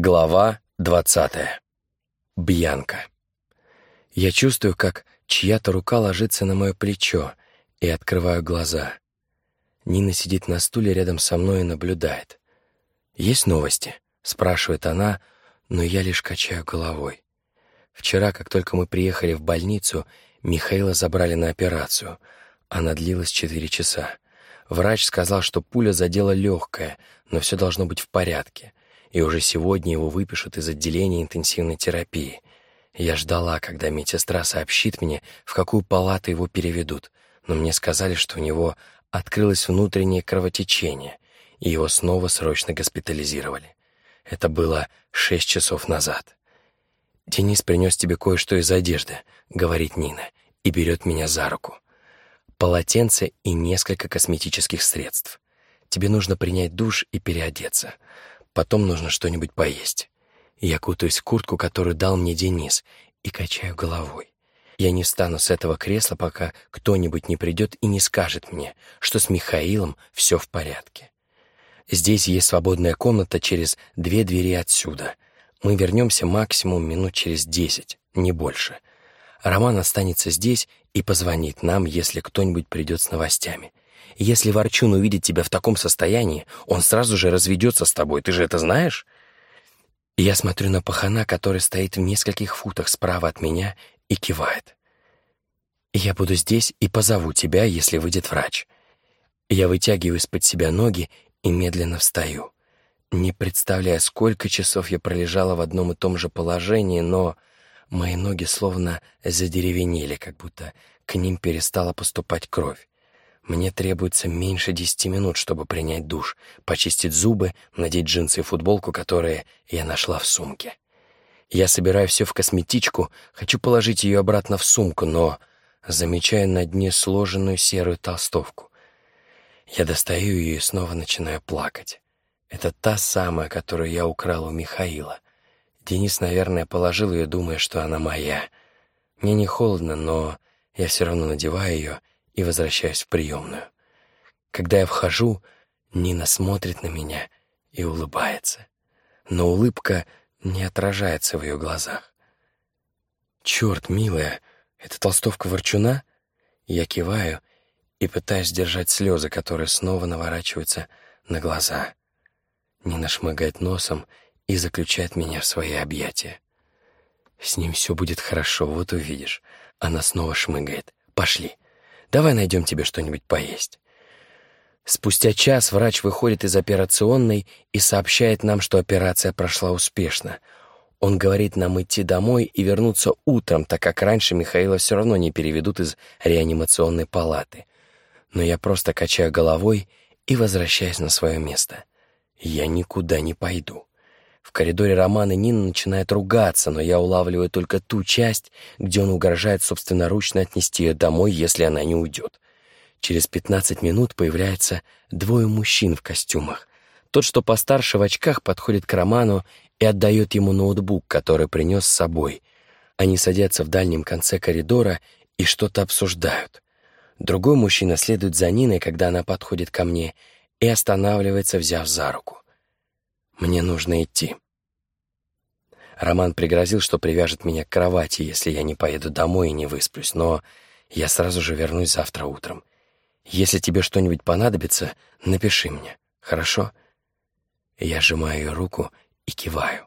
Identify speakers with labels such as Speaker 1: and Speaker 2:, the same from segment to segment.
Speaker 1: Глава двадцатая. Бьянка. Я чувствую, как чья-то рука ложится на мое плечо, и открываю глаза. Нина сидит на стуле рядом со мной и наблюдает. «Есть новости?» — спрашивает она, но я лишь качаю головой. Вчера, как только мы приехали в больницу, Михаила забрали на операцию. Она длилась четыре часа. Врач сказал, что пуля задела легкое, но все должно быть в порядке и уже сегодня его выпишут из отделения интенсивной терапии. Я ждала, когда медсестра сообщит мне, в какую палату его переведут, но мне сказали, что у него открылось внутреннее кровотечение, и его снова срочно госпитализировали. Это было шесть часов назад. «Денис принес тебе кое-что из одежды», — говорит Нина, и берет меня за руку. Полотенце и несколько косметических средств. Тебе нужно принять душ и переодеться. Потом нужно что-нибудь поесть. Я кутаюсь в куртку, которую дал мне Денис, и качаю головой. Я не встану с этого кресла, пока кто-нибудь не придет и не скажет мне, что с Михаилом все в порядке. Здесь есть свободная комната через две двери отсюда. Мы вернемся максимум минут через десять, не больше. Роман останется здесь и позвонит нам, если кто-нибудь придет с новостями. Если Ворчун увидит тебя в таком состоянии, он сразу же разведется с тобой, ты же это знаешь?» Я смотрю на пахана, который стоит в нескольких футах справа от меня и кивает. «Я буду здесь и позову тебя, если выйдет врач». Я вытягиваю из-под себя ноги и медленно встаю. Не представляя, сколько часов я пролежала в одном и том же положении, но мои ноги словно задеревенели, как будто к ним перестала поступать кровь. Мне требуется меньше десяти минут, чтобы принять душ, почистить зубы, надеть джинсы и футболку, которые я нашла в сумке. Я собираю все в косметичку, хочу положить ее обратно в сумку, но замечаю на дне сложенную серую толстовку. Я достаю ее и снова начинаю плакать. Это та самая, которую я украл у Михаила. Денис, наверное, положил ее, думая, что она моя. Мне не холодно, но я все равно надеваю ее и возвращаюсь в приемную. Когда я вхожу, Нина смотрит на меня и улыбается. Но улыбка не отражается в ее глазах. «Черт, милая, это толстовка ворчуна?» Я киваю и пытаюсь держать слезы, которые снова наворачиваются на глаза. Нина шмыгает носом и заключает меня в свои объятия. «С ним все будет хорошо, вот увидишь». Она снова шмыгает. «Пошли». Давай найдем тебе что-нибудь поесть». Спустя час врач выходит из операционной и сообщает нам, что операция прошла успешно. Он говорит нам идти домой и вернуться утром, так как раньше Михаила все равно не переведут из реанимационной палаты. Но я просто качаю головой и возвращаюсь на свое место. Я никуда не пойду. В коридоре Романа Нина начинает ругаться, но я улавливаю только ту часть, где он угрожает собственноручно отнести ее домой, если она не уйдет. Через пятнадцать минут появляется двое мужчин в костюмах. Тот, что постарше в очках, подходит к Роману и отдает ему ноутбук, который принес с собой. Они садятся в дальнем конце коридора и что-то обсуждают. Другой мужчина следует за Ниной, когда она подходит ко мне, и останавливается, взяв за руку. Мне нужно идти. Роман пригрозил, что привяжет меня к кровати, если я не поеду домой и не высплюсь, но я сразу же вернусь завтра утром. Если тебе что-нибудь понадобится, напиши мне, хорошо?» Я сжимаю ее руку и киваю.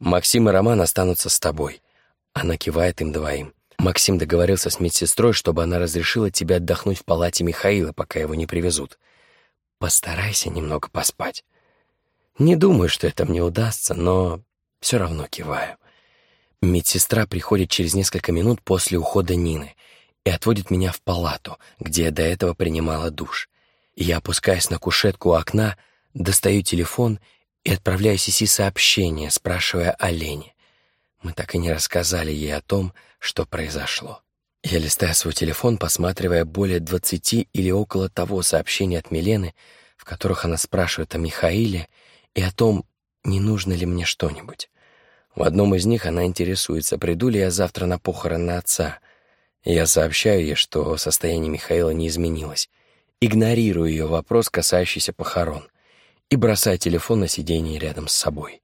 Speaker 1: «Максим и Роман останутся с тобой». Она кивает им двоим. Максим договорился с медсестрой, чтобы она разрешила тебе отдохнуть в палате Михаила, пока его не привезут. Постарайся немного поспать. Не думаю, что это мне удастся, но все равно киваю. Медсестра приходит через несколько минут после ухода Нины и отводит меня в палату, где я до этого принимала душ. Я опускаюсь на кушетку у окна, достаю телефон и отправляю Сиси сообщение, спрашивая о Лене. Мы так и не рассказали ей о том, что произошло. Я листаю свой телефон, посматривая более двадцати или около того сообщений от Милены, в которых она спрашивает о Михаиле и о том, не нужно ли мне что-нибудь. В одном из них она интересуется, приду ли я завтра на похороны отца. Я сообщаю ей, что состояние Михаила не изменилось, игнорирую ее вопрос, касающийся похорон, и бросаю телефон на сиденье рядом с собой.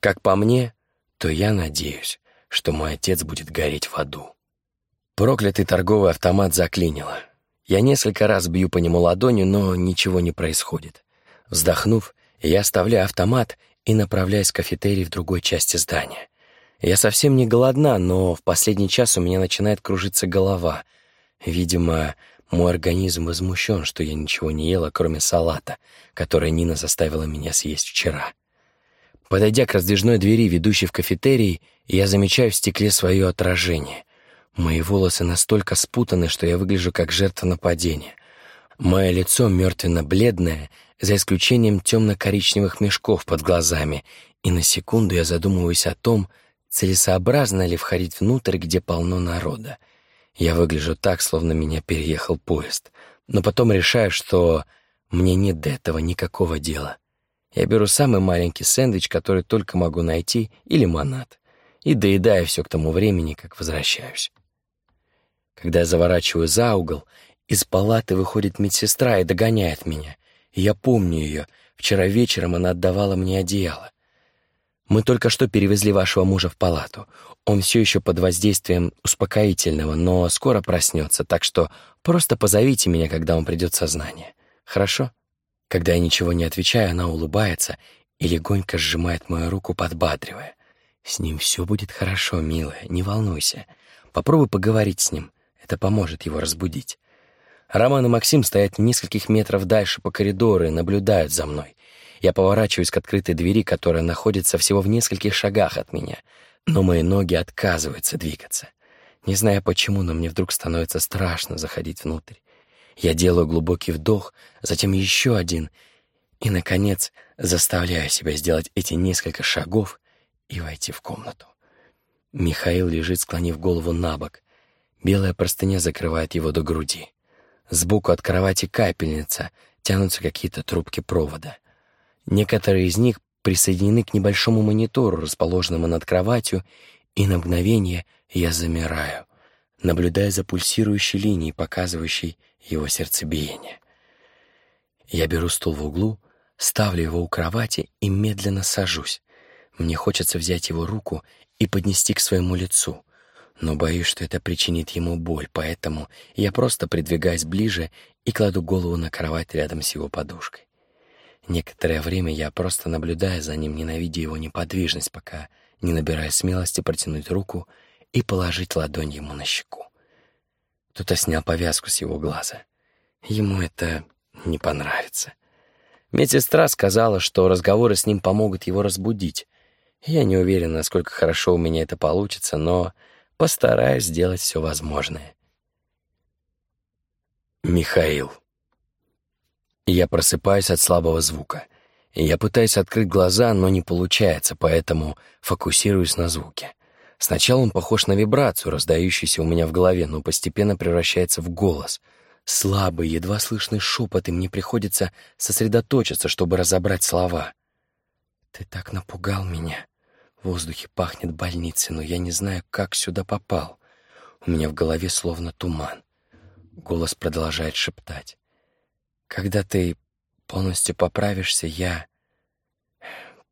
Speaker 1: Как по мне, то я надеюсь, что мой отец будет гореть в аду. Проклятый торговый автомат заклинило. Я несколько раз бью по нему ладонью, но ничего не происходит. Вздохнув, я оставляю автомат и направляюсь в кафетерий в другой части здания. Я совсем не голодна, но в последний час у меня начинает кружиться голова. Видимо, мой организм возмущен, что я ничего не ела, кроме салата, который Нина заставила меня съесть вчера. Подойдя к раздвижной двери, ведущей в кафетерий, я замечаю в стекле свое отражение. Мои волосы настолько спутаны, что я выгляжу как жертва нападения. Мое лицо мертвенно-бледное, за исключением темно-коричневых мешков под глазами, и на секунду я задумываюсь о том, целесообразно ли входить внутрь, где полно народа. Я выгляжу так, словно меня переехал поезд, но потом решаю, что мне нет до этого никакого дела. Я беру самый маленький сэндвич, который только могу найти, и лимонад, и доедаю все к тому времени, как возвращаюсь. Когда я заворачиваю за угол, из палаты выходит медсестра и догоняет меня. Я помню ее. Вчера вечером она отдавала мне одеяло. Мы только что перевезли вашего мужа в палату. Он все еще под воздействием успокоительного, но скоро проснется, так что просто позовите меня, когда он придет в сознание. Хорошо? Когда я ничего не отвечаю, она улыбается и легонько сжимает мою руку, подбадривая. «С ним все будет хорошо, милая, не волнуйся. Попробуй поговорить с ним, это поможет его разбудить». Роман и Максим стоят нескольких метров дальше по коридору и наблюдают за мной. Я поворачиваюсь к открытой двери, которая находится всего в нескольких шагах от меня, но мои ноги отказываются двигаться. Не знаю почему, но мне вдруг становится страшно заходить внутрь. Я делаю глубокий вдох, затем еще один, и, наконец, заставляю себя сделать эти несколько шагов и войти в комнату. Михаил лежит, склонив голову на бок. Белая простыня закрывает его до груди. Сбоку от кровати капельница, тянутся какие-то трубки провода. Некоторые из них присоединены к небольшому монитору, расположенному над кроватью, и на мгновение я замираю, наблюдая за пульсирующей линией, показывающей его сердцебиение. Я беру стул в углу, ставлю его у кровати и медленно сажусь. Мне хочется взять его руку и поднести к своему лицу, но боюсь, что это причинит ему боль, поэтому я просто придвигаюсь ближе и кладу голову на кровать рядом с его подушкой. Некоторое время я просто наблюдаю за ним, ненавидя его неподвижность, пока не набираю смелости протянуть руку и положить ладонь ему на щеку. Кто-то снял повязку с его глаза. Ему это не понравится. Медсестра сказала, что разговоры с ним помогут его разбудить. Я не уверен, насколько хорошо у меня это получится, но постараюсь сделать все возможное. Михаил. Я просыпаюсь от слабого звука. Я пытаюсь открыть глаза, но не получается, поэтому фокусируюсь на звуке. Сначала он похож на вибрацию, раздающуюся у меня в голове, но постепенно превращается в голос. Слабый, едва слышный шепот, и мне приходится сосредоточиться, чтобы разобрать слова. «Ты так напугал меня. В воздухе пахнет больницей, но я не знаю, как сюда попал. У меня в голове словно туман». Голос продолжает шептать. «Когда ты полностью поправишься, я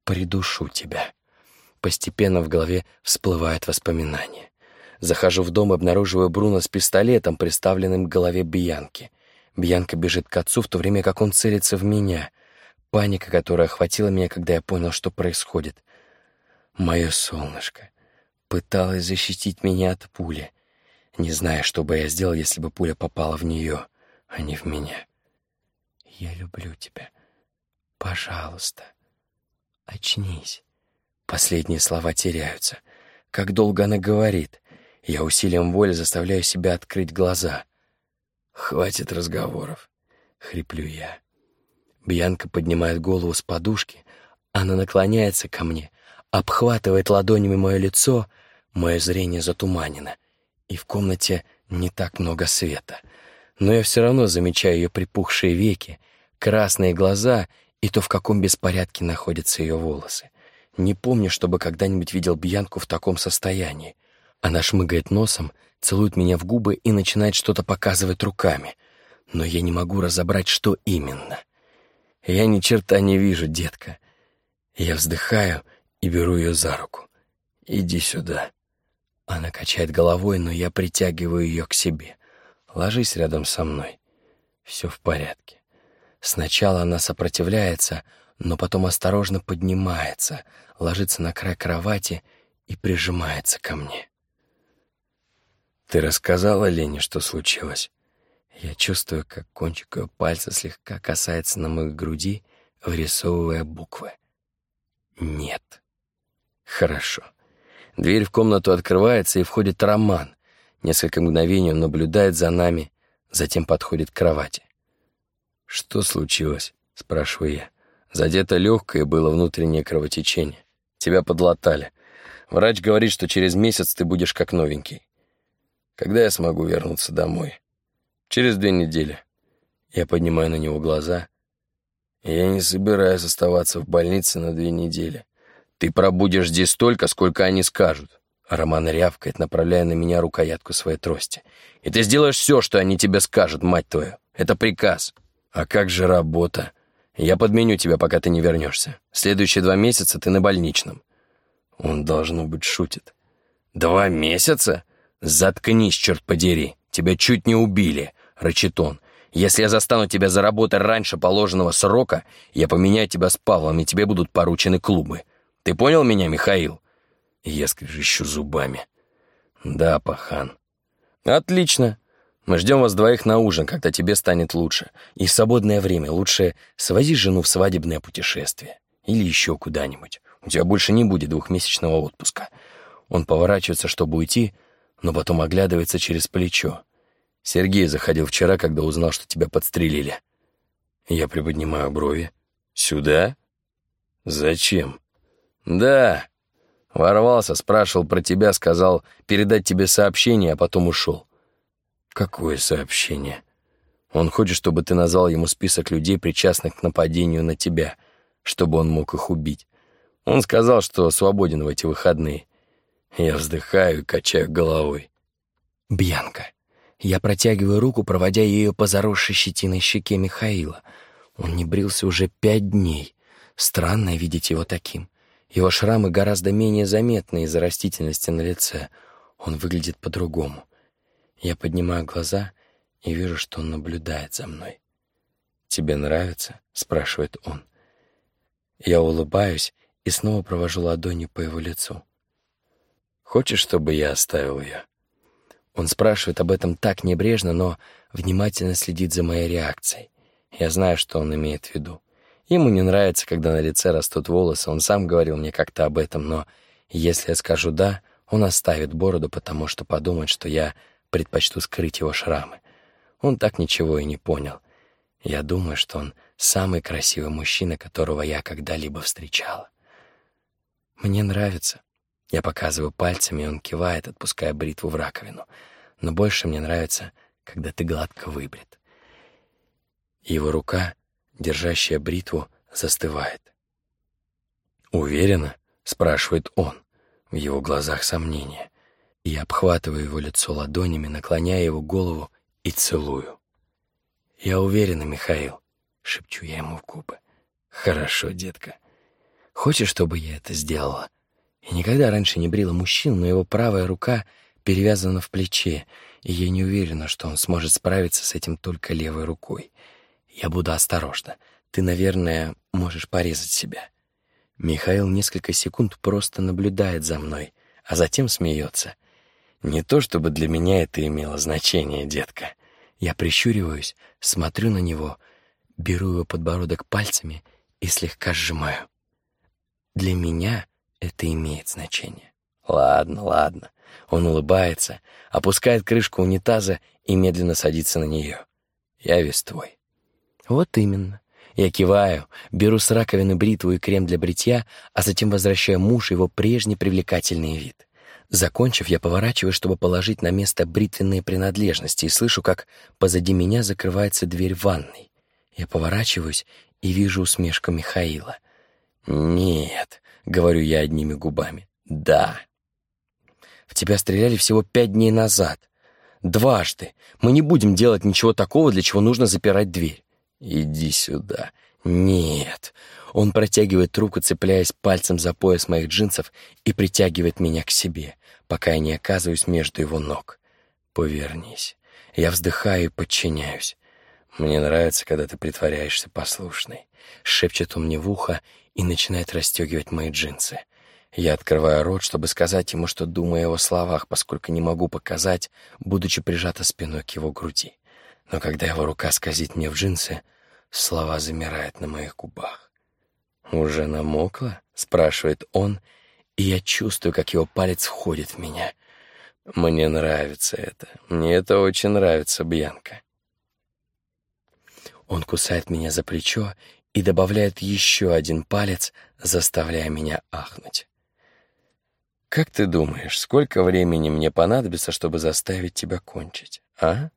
Speaker 1: придушу тебя». Постепенно в голове всплывают воспоминания. Захожу в дом и обнаруживаю Бруно с пистолетом, приставленным к голове Бьянки. Бьянка бежит к отцу, в то время как он целится в меня. Паника, которая охватила меня, когда я понял, что происходит. Мое солнышко пыталась защитить меня от пули, не зная, что бы я сделал, если бы пуля попала в нее, а не в меня. «Я люблю тебя. Пожалуйста, очнись». Последние слова теряются. Как долго она говорит. Я усилием воли заставляю себя открыть глаза. «Хватит разговоров», — хриплю я. Бьянка поднимает голову с подушки. Она наклоняется ко мне, обхватывает ладонями мое лицо. Мое зрение затуманено, и в комнате не так много света. Но я все равно замечаю ее припухшие веки, красные глаза и то, в каком беспорядке находятся ее волосы. Не помню, чтобы когда-нибудь видел Бьянку в таком состоянии. Она шмыгает носом, целует меня в губы и начинает что-то показывать руками. Но я не могу разобрать, что именно. Я ни черта не вижу, детка. Я вздыхаю и беру ее за руку. «Иди сюда». Она качает головой, но я притягиваю ее к себе. «Ложись рядом со мной. Все в порядке». Сначала она сопротивляется, но потом осторожно поднимается, ложится на край кровати и прижимается ко мне. «Ты рассказала Лене, что случилось?» Я чувствую, как кончик ее пальца слегка касается на моей груди, вырисовывая буквы. «Нет». «Хорошо». Дверь в комнату открывается, и входит Роман. Несколько мгновений он наблюдает за нами, затем подходит к кровати. «Что случилось?» — спрашиваю я. Задето легкое было внутреннее кровотечение. Тебя подлатали. Врач говорит, что через месяц ты будешь как новенький. Когда я смогу вернуться домой? Через две недели. Я поднимаю на него глаза. Я не собираюсь оставаться в больнице на две недели. Ты пробудешь здесь столько, сколько они скажут. Роман рявкает, направляя на меня рукоятку своей трости. И ты сделаешь все, что они тебе скажут, мать твою. Это приказ. А как же работа? Я подменю тебя, пока ты не вернешься. Следующие два месяца ты на больничном». Он, должно быть, шутит. «Два месяца? Заткнись, черт подери. Тебя чуть не убили», — рычит он. «Если я застану тебя за работой раньше положенного срока, я поменяю тебя с Павлом, и тебе будут поручены клубы. Ты понял меня, Михаил?» Я скрежещу зубами. «Да, пахан». «Отлично. Мы ждем вас двоих на ужин, когда тебе станет лучше. И в свободное время лучше свози жену в свадебное путешествие. Или еще куда-нибудь. У тебя больше не будет двухмесячного отпуска. Он поворачивается, чтобы уйти, но потом оглядывается через плечо. Сергей заходил вчера, когда узнал, что тебя подстрелили. Я приподнимаю брови. Сюда? Зачем? Да. Ворвался, спрашивал про тебя, сказал передать тебе сообщение, а потом ушел. Какое сообщение? Он хочет, чтобы ты назвал ему список людей, причастных к нападению на тебя, чтобы он мог их убить. Он сказал, что свободен в эти выходные. Я вздыхаю и качаю головой. Бьянка. Я протягиваю руку, проводя ее по заросшей щетиной щеке Михаила. Он не брился уже пять дней. Странно видеть его таким. Его шрамы гораздо менее заметны из-за растительности на лице. Он выглядит по-другому. Я поднимаю глаза и вижу, что он наблюдает за мной. «Тебе нравится?» — спрашивает он. Я улыбаюсь и снова провожу ладонью по его лицу. «Хочешь, чтобы я оставил ее?» Он спрашивает об этом так небрежно, но внимательно следит за моей реакцией. Я знаю, что он имеет в виду. Ему не нравится, когда на лице растут волосы, он сам говорил мне как-то об этом, но если я скажу «да», он оставит бороду, потому что подумает, что я предпочту скрыть его шрамы. Он так ничего и не понял. Я думаю, что он самый красивый мужчина, которого я когда-либо встречала. Мне нравится. Я показываю пальцами, и он кивает, отпуская бритву в раковину. Но больше мне нравится, когда ты гладко выбрит. Его рука, держащая бритву, застывает. «Уверена?» — спрашивает он. В его глазах сомнение. Я обхватываю его лицо ладонями, наклоняя его голову и целую. «Я уверена, Михаил», — шепчу я ему в губы. «Хорошо, детка. Хочешь, чтобы я это сделала?» Я никогда раньше не брила мужчину, но его правая рука перевязана в плече, и я не уверена, что он сможет справиться с этим только левой рукой. Я буду осторожна. Ты, наверное, можешь порезать себя. Михаил несколько секунд просто наблюдает за мной, а затем смеется. Не то чтобы для меня это имело значение, детка. Я прищуриваюсь, смотрю на него, беру его подбородок пальцами и слегка сжимаю. Для меня это имеет значение. Ладно, ладно. Он улыбается, опускает крышку унитаза и медленно садится на нее. Я весь твой. Вот именно. Я киваю, беру с раковины бритву и крем для бритья, а затем возвращаю муж его прежний привлекательный вид. Закончив, я поворачиваю, чтобы положить на место бритвенные принадлежности, и слышу, как позади меня закрывается дверь ванной. Я поворачиваюсь и вижу усмешку Михаила. «Нет», — говорю я одними губами, — «да». «В тебя стреляли всего пять дней назад. Дважды. Мы не будем делать ничего такого, для чего нужно запирать дверь». «Иди сюда». «Нет». Он протягивает руку, цепляясь пальцем за пояс моих джинсов и притягивает меня к себе, пока я не оказываюсь между его ног. «Повернись». Я вздыхаю и подчиняюсь. «Мне нравится, когда ты притворяешься послушной», — шепчет он мне в ухо и начинает расстегивать мои джинсы. Я открываю рот, чтобы сказать ему, что думаю о его словах, поскольку не могу показать, будучи прижата спиной к его груди. Но когда его рука скользит мне в джинсы, слова замирают на моих губах. «Уже намокла?» — спрашивает он, и я чувствую, как его палец входит в меня. Мне нравится это. Мне это очень нравится, Бьянка. Он кусает меня за плечо и добавляет еще один палец, заставляя меня ахнуть. «Как ты думаешь, сколько времени мне понадобится, чтобы заставить тебя кончить, а?»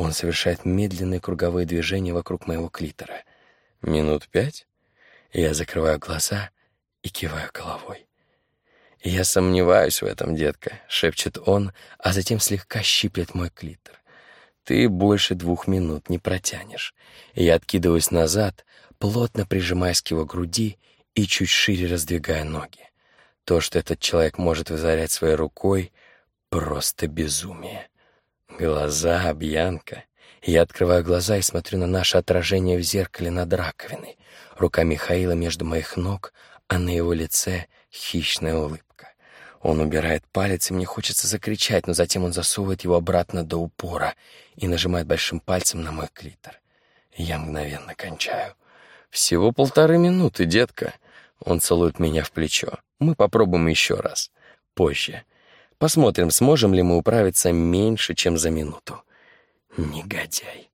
Speaker 1: Он совершает медленные круговые движения вокруг моего клитора. «Минут пять?» Я закрываю глаза и киваю головой. «Я сомневаюсь в этом, детка», — шепчет он, а затем слегка щиплет мой клитор. «Ты больше двух минут не протянешь». Я откидываюсь назад, плотно прижимаясь к его груди и чуть шире раздвигая ноги. То, что этот человек может вызарять своей рукой, просто безумие. Глаза, Бьянка. Я открываю глаза и смотрю на наше отражение в зеркале над раковиной. Рука Михаила между моих ног, а на его лице хищная улыбка. Он убирает палец, и мне хочется закричать, но затем он засовывает его обратно до упора и нажимает большим пальцем на мой клитор. Я мгновенно кончаю. «Всего полторы минуты, детка». Он целует меня в плечо. Мы попробуем еще раз. Позже. Посмотрим, сможем ли мы управиться меньше, чем за минуту. Негодяй.